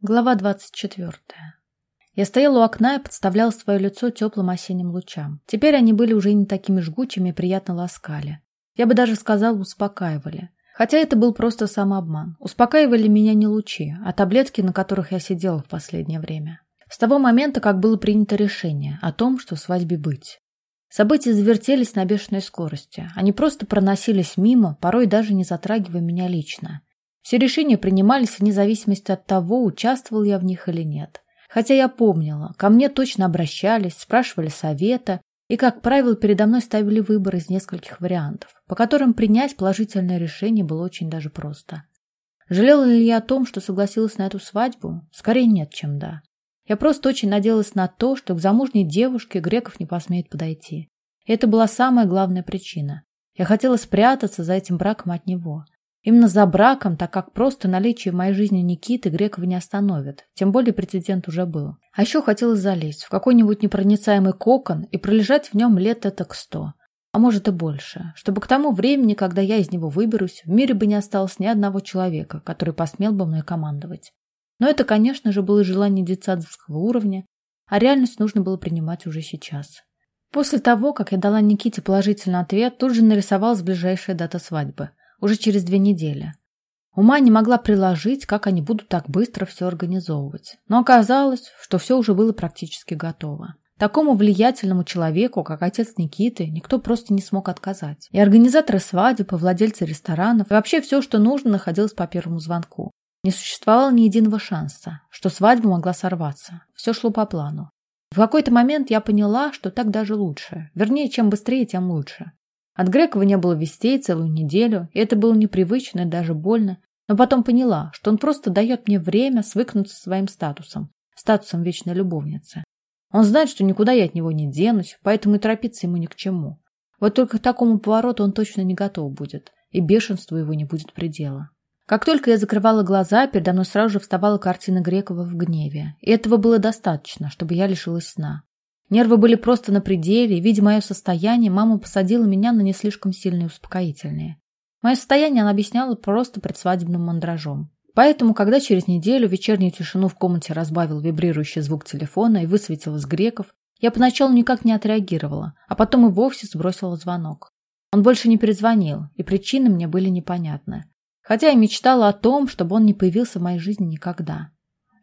Глава двадцать четвертая. Я стояла у окна и подставляла свое лицо теплым осенним лучам. Теперь они были уже не такими жгучими и приятно ласкали. Я бы даже сказала, успокаивали. Хотя это был просто самообман. Успокаивали меня не лучи, а таблетки, на которых я сидела в последнее время. С того момента, как было принято решение о том, что свадьбе быть. События завертелись на бешеной скорости. Они просто проносились мимо, порой даже не затрагивая меня лично. Все решения принимались вне зависимости от того, участвовал я в них или нет. Хотя я помнила, ко мне точно обращались, спрашивали совета, и, как правило, передо мной ставили выбор из нескольких вариантов, по которым принять положительное решение было очень даже просто. Жалела ли я о том, что согласилась на эту свадьбу? Скорее нет, чем да. Я просто очень надеялась на то, что к замужней девушке греков не посмеет подойти. И это была самая главная причина. Я хотела спрятаться за этим браком от него. Именно за браком, так как просто наличие в моей жизни Никиты Грекова не остановит. Тем более прецедент уже был. А еще хотелось залезть в какой-нибудь непроницаемый кокон и пролежать в нем лет этак сто. А может и больше. Чтобы к тому времени, когда я из него выберусь, в мире бы не осталось ни одного человека, который посмел бы мной командовать. Но это, конечно же, было желание детсадовского уровня, а реальность нужно было принимать уже сейчас. После того, как я дала Никите положительный ответ, тут же нарисовалась ближайшая дата свадьбы – уже через две недели. Ума не могла приложить, как они будут так быстро все организовывать. Но оказалось, что все уже было практически готово. Такому влиятельному человеку, как отец Никиты, никто просто не смог отказать. И организаторы свадеб, и владельцы ресторанов, и вообще все, что нужно, находилось по первому звонку. Не существовало ни единого шанса, что свадьба могла сорваться. Все шло по плану. В какой-то момент я поняла, что так даже лучше. Вернее, чем быстрее, тем лучше. От Грекова не было вестей целую неделю, и это было непривычно и даже больно. Но потом поняла, что он просто дает мне время свыкнуться со своим статусом, статусом вечной любовницы. Он знает, что никуда я от него не денусь, поэтому и торопиться ему ни к чему. Вот только к такому повороту он точно не готов будет, и бешенству его не будет предела. Как только я закрывала глаза, передо мной сразу же вставала картина Грекова в гневе. И этого было достаточно, чтобы я лишилась сна. Нервы были просто на пределе, видя мое состояние, мама посадила меня на не слишком сильные успокоительные. Мое состояние она объясняла просто предсвадебным мандражом. Поэтому, когда через неделю вечернюю тишину в комнате разбавил вибрирующий звук телефона и высветилось греков, я поначалу никак не отреагировала, а потом и вовсе сбросила звонок. Он больше не перезвонил, и причины мне были непонятны. Хотя я мечтала о том, чтобы он не появился в моей жизни никогда.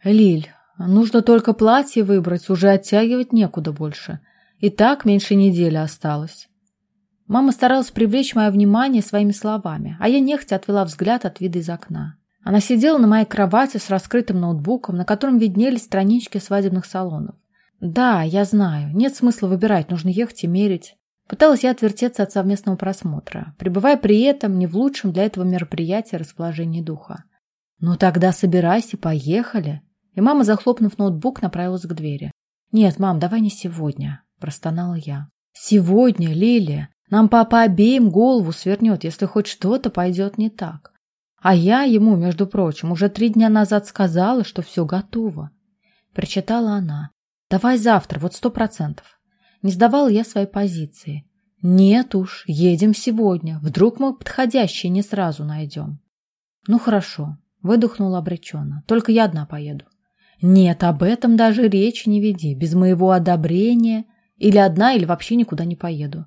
«Лиль, Нужно только платье выбрать, уже оттягивать некуда больше. И так меньше недели осталось. Мама старалась привлечь мое внимание своими словами, а я нехотя отвела взгляд от вида из окна. Она сидела на моей кровати с раскрытым ноутбуком, на котором виднелись странички свадебных салонов. Да, я знаю, нет смысла выбирать, нужно ехать и мерить. Пыталась я отвертеться от совместного просмотра, пребывая при этом не в лучшем для этого мероприятия расположении духа. «Ну тогда собирайся, поехали!» И мама, захлопнув ноутбук, направилась к двери. «Нет, мам, давай не сегодня», – простонала я. «Сегодня, Лилия, нам папа обеим голову свернет, если хоть что-то пойдет не так. А я ему, между прочим, уже три дня назад сказала, что все готово». Прочитала она. «Давай завтра, вот сто процентов». Не сдавала я своей позиции. «Нет уж, едем сегодня. Вдруг мы подходящие не сразу найдем». «Ну хорошо», – выдохнула обреченно. «Только я одна поеду». Нет, об этом даже речи не веди. Без моего одобрения или одна, или вообще никуда не поеду.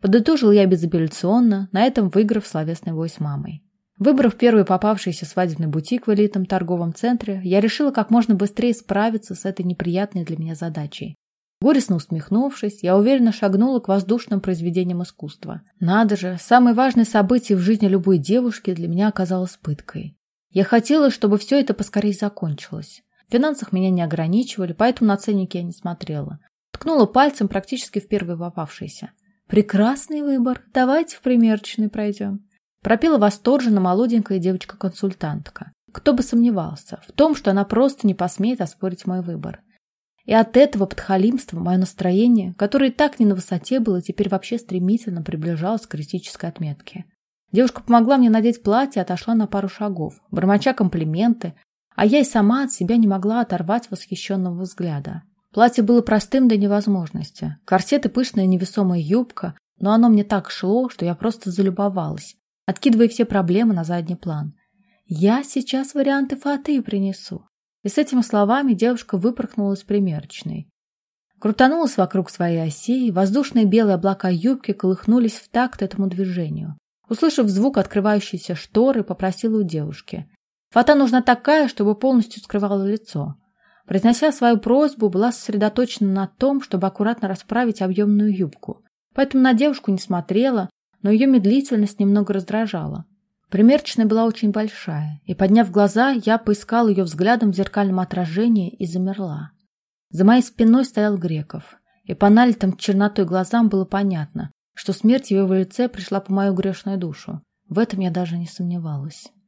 Подытожил я безапелляционно, на этом выиграв словесный бой с мамой. Выбрав первый попавшийся свадебный бутик в элитном торговом центре, я решила как можно быстрее справиться с этой неприятной для меня задачей. Горестно усмехнувшись, я уверенно шагнула к воздушным произведениям искусства. Надо же, самое важное событие в жизни любой девушки для меня оказалось пыткой. Я хотела, чтобы все это поскорее закончилось. В финансах меня не ограничивали, поэтому на ценники я не смотрела. Ткнула пальцем практически в первый попавшийся. «Прекрасный выбор. Давайте в примерочный пройдем». Пропела восторженно молоденькая девочка-консультантка. Кто бы сомневался в том, что она просто не посмеет оспорить мой выбор. И от этого подхалимства мое настроение, которое и так не на высоте было, теперь вообще стремительно приближалось к критической отметке. Девушка помогла мне надеть платье и отошла на пару шагов, бормоча комплименты, а я и сама от себя не могла оторвать восхищенного взгляда. Платье было простым до невозможности. Корсет и пышная невесомая юбка, но оно мне так шло, что я просто залюбовалась, откидывая все проблемы на задний план. Я сейчас варианты фаты принесу. И с этими словами девушка выпорхнула из примерочной. Крутанулась вокруг своей оси, и воздушные белые облака юбки колыхнулись в такт этому движению. Услышав звук открывающейся шторы, попросила у девушки. Фата нужна такая, чтобы полностью скрывала лицо. Произнося свою просьбу, была сосредоточена на том, чтобы аккуратно расправить объемную юбку. Поэтому на девушку не смотрела, но ее медлительность немного раздражала. Примерочная была очень большая, и, подняв глаза, я поискал ее взглядом в зеркальном отражении и замерла. За моей спиной стоял Греков, и по налитым чернотой глазам было понятно, что смерть в его лице пришла по мою грешную душу. В этом я даже не сомневалась.